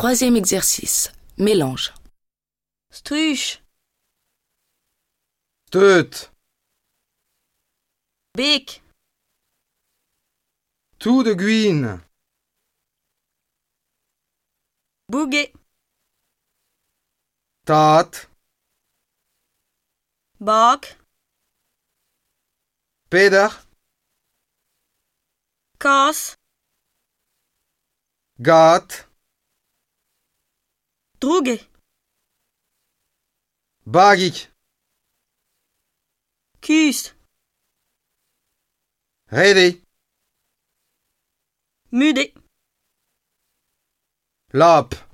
Troisième exercice. Mélange. Struch, Teut. Beek, Tout de guine. Bouget, Tat. Bak, Peder. Kaas, Gat. Droge. Bagik. Kust. Rede. Mude. Lap.